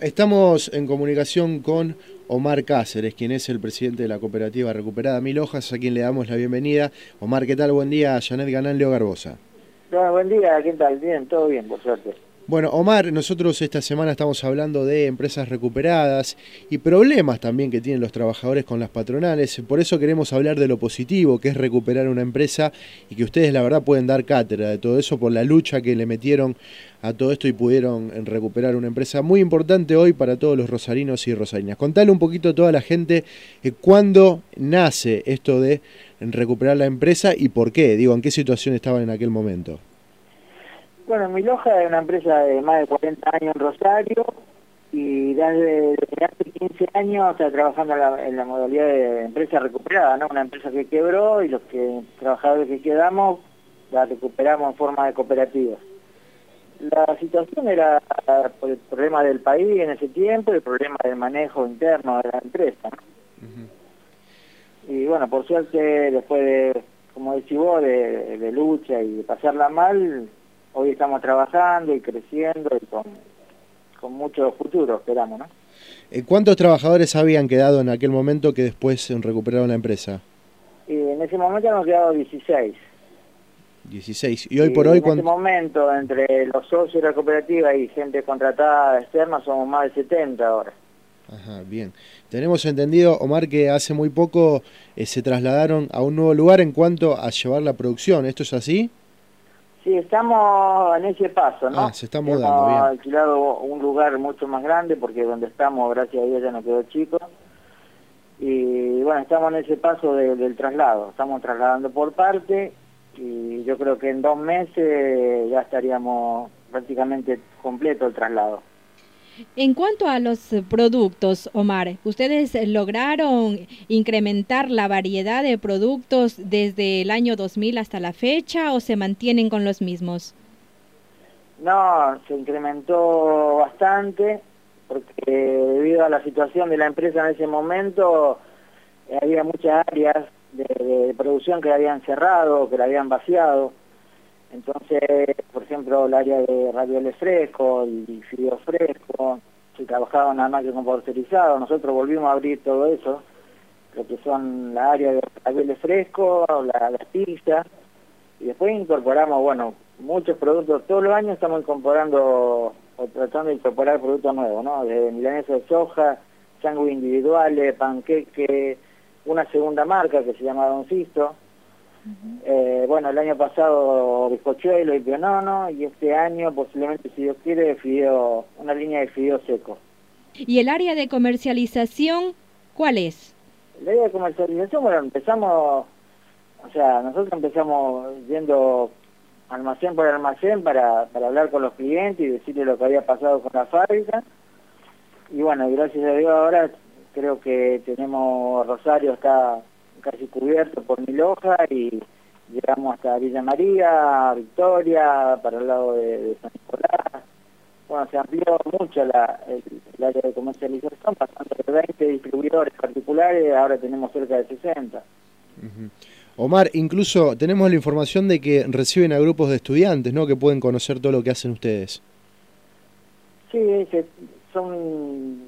Estamos en comunicación con Omar Cáceres, quien es el presidente de la cooperativa Recuperada Mil Hojas, a quien le damos la bienvenida. Omar, ¿qué tal? Buen día. Janet Ganán, Leo Garbosa. buen día, ¿qué tal? Bien, todo bien, por suerte. Bueno, Omar, nosotros esta semana estamos hablando de empresas recuperadas y problemas también que tienen los trabajadores con las patronales. Por eso queremos hablar de lo positivo, que es recuperar una empresa y que ustedes la verdad pueden dar cátedra de todo eso por la lucha que le metieron a todo esto y pudieron recuperar una empresa muy importante hoy para todos los rosarinos y rosarinas. Contale un poquito a toda la gente eh, cuándo nace esto de recuperar la empresa y por qué, digo, en qué situación estaban en aquel momento. Bueno, Miloja es una empresa de más de 40 años en Rosario y desde, hace 15 años está trabajando en la, modalidad de empresa recuperada, ¿no? Una empresa que quebró y los que trabajadores que quedamos la recuperamos en forma de cooperativa. La situación era por el problema del país en ese tiempo, el problema del manejo interno de la empresa. Y bueno, por suerte, después de, como decís vos, de, de lucha y de pasarla mal, hoy estamos trabajando y creciendo y con, con mucho futuro, esperamos, ¿no? Eh, ¿Cuántos trabajadores habían quedado en aquel momento que después recuperaron la empresa? Y en ese momento hemos quedado 16. 16. ¿Y hoy por hoy En ese momento, entre los socios de la cooperativa y gente contratada externa, somos más de 70 ahora. Ajá, bien. Tenemos entendido, Omar, que hace muy poco eh, se trasladaron a un nuevo lugar en cuanto a llevar la producción. ¿Esto es así? Sí, estamos en ese paso, ¿no? Ah, se está mudando, Hemos alquilado un lugar mucho más grande porque donde estamos, gracias a Dios, ya no quedó chico. Y bueno, estamos en ese paso del traslado. Estamos trasladando por parte y yo creo que en dos meses ya estaríamos prácticamente completo el traslado. En cuanto a los productos, Omar, ¿ustedes lograron incrementar la variedad de productos desde el año 2000 hasta la fecha o se mantienen con los mismos? No, se incrementó bastante porque debido a la situación de la empresa en ese momento había muchas áreas de, producción que habían cerrado, que la habían vaciado. Entonces, por ejemplo, el área de ravioles frescos y fideos frescos, se trabajaba nada más que con pasteurizado. Nosotros volvimos a abrir todo eso, lo que son la área de ravioles frescos, la, las pizzas, y después incorporamos, bueno, muchos productos. Todos los años estamos incorporando o tratando de incorporar productos nuevos, ¿no? Desde milanesa de soja, sándwiches individuales, panqueque, una segunda marca que se llama Don Sisto, eh, bueno, el año pasado bizcochuelo y pionono, y este año posiblemente, si Dios quiere, fideo, una línea de fideo seco. ¿Y el área de comercialización cuál es? El área de comercialización, bueno, empezamos, o sea, nosotros empezamos yendo almacén por almacén para, para hablar con los clientes y decirles lo que había pasado con la fábrica. Y bueno, gracias a Dios ahora creo que tenemos, Rosario está casi cubierto por mil hojas y llegamos hasta Villa María, Victoria, para el lado de, San Nicolás. Bueno, se amplió mucho la, el, área de comercialización, pasando de 20 distribuidores particulares, ahora tenemos cerca de 60. Omar, incluso tenemos la información de que reciben a grupos de estudiantes, ¿no? Que pueden conocer todo lo que hacen ustedes. Sí, son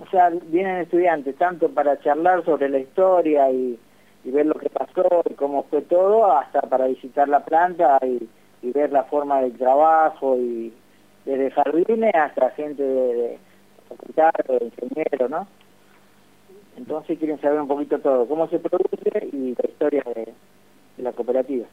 o sea, vienen estudiantes tanto para charlar sobre la historia y, ver lo que pasó y cómo fue todo, hasta para visitar la planta y, ver la forma del trabajo y desde jardines hasta gente de, de facultad, de ingeniero, ¿no? Entonces quieren saber un poquito todo, cómo se produce y la historia de la cooperativa.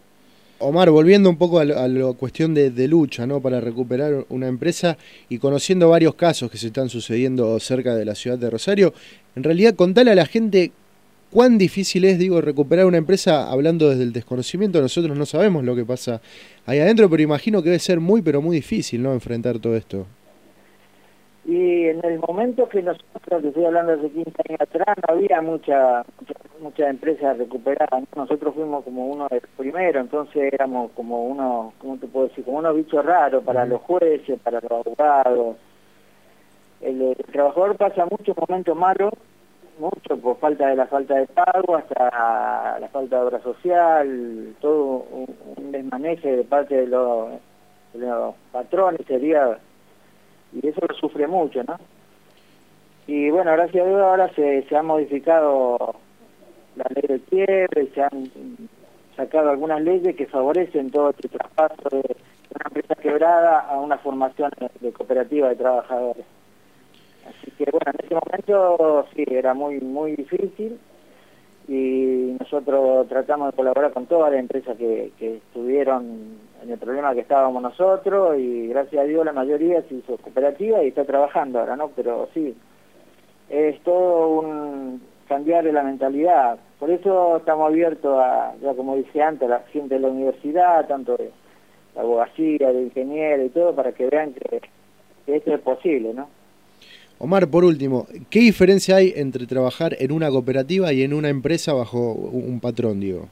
Omar, volviendo un poco a, la cuestión de, lucha, ¿no? Para recuperar una empresa y conociendo varios casos que se están sucediendo cerca de la ciudad de Rosario, en realidad contale a la gente cuán difícil es, digo, recuperar una empresa hablando desde el desconocimiento. Nosotros no sabemos lo que pasa ahí adentro, pero imagino que debe ser muy, pero muy difícil, ¿no? Enfrentar todo esto. Y en el momento que nosotros, que estoy hablando hace 15 años atrás, no había mucha, mucha, empresas recuperadas. Nosotros fuimos como uno de los primeros, entonces éramos como uno, ¿cómo te puedo decir? Como unos bichos raros para los jueces, para los abogados. El, trabajador pasa muchos momentos malos, mucho por falta de la falta de pago, hasta la falta de obra social, todo un, un desmaneje de parte de los, de los patrones sería y eso lo sufre mucho, ¿no? Y bueno, gracias a Dios ahora se, se ha modificado la ley del quiebre, se han sacado algunas leyes que favorecen todo este traspaso de una empresa quebrada a una formación de cooperativa de trabajadores. Así que bueno, en ese momento sí, era muy muy difícil y nosotros tratamos de colaborar con todas las empresas que, estuvieron en el problema que estábamos nosotros y gracias a Dios la mayoría se hizo cooperativa y está trabajando ahora, ¿no? Pero sí, es todo un cambiar de la mentalidad. Por eso estamos abiertos a, ya como dije antes, a la gente de la universidad, tanto de la abogacía, de ingeniero y todo, para que vean que, que esto es posible, ¿no? Omar, por último, ¿qué diferencia hay entre trabajar en una cooperativa y en una empresa bajo un patrón, digo?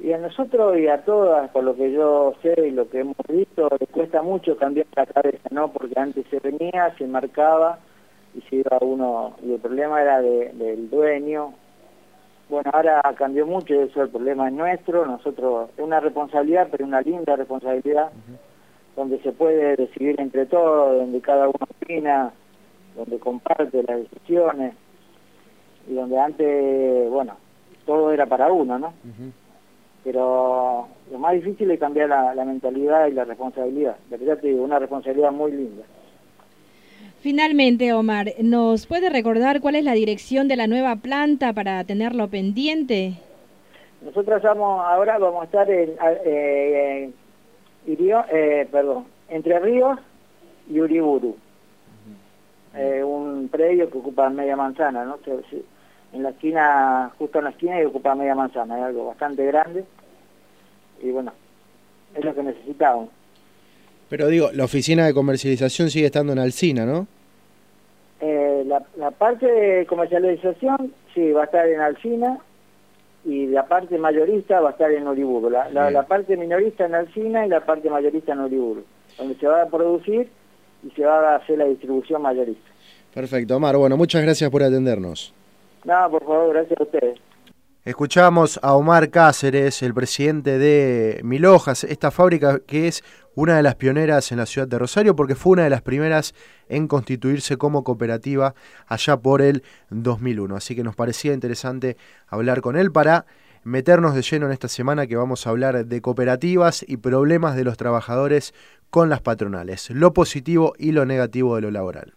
Y a nosotros y a todas, por lo que yo sé y lo que hemos visto, les cuesta mucho cambiar la cabeza, ¿no? Porque antes se venía, se marcaba y se iba uno, y el problema era del dueño. Bueno, ahora cambió mucho eso, el problema es nuestro, nosotros, es una responsabilidad, pero una linda responsabilidad donde se puede decidir entre todos, donde cada uno opina, donde comparte las decisiones, y donde antes, bueno, todo era para uno, ¿no? Pero lo más difícil es cambiar la, mentalidad y la responsabilidad. De verdad te digo, una responsabilidad muy linda. Finalmente, Omar, ¿nos puede recordar cuál es la dirección de la nueva planta para tenerlo pendiente? Nosotros vamos, ahora vamos a estar en, eh, eh, perdón, Entre Ríos y Uriburu. Eh, un predio que ocupa media manzana, ¿no? En la esquina, justo en la esquina y ocupa media manzana, es algo bastante grande. Y bueno, es lo que necesitamos. Pero digo, la oficina de comercialización sigue estando en Alcina, ¿no? Eh, la, la parte de comercialización, sí, va a estar en Alcina y la parte mayorista va a estar en Uriburu. La, la, parte minorista en Alcina y la parte mayorista en Uriburu, donde se va a producir y se va a hacer la distribución mayorista. Perfecto, Omar. Bueno, muchas gracias por atendernos. No, por favor, gracias a ustedes. Escuchamos a Omar Cáceres, el presidente de Milojas, esta fábrica que es una de las pioneras en la ciudad de Rosario porque fue una de las primeras en constituirse como cooperativa allá por el 2001. Así que nos parecía interesante hablar con él para meternos de lleno en esta semana que vamos a hablar de cooperativas y problemas de los trabajadores con las patronales, lo positivo y lo negativo de lo laboral.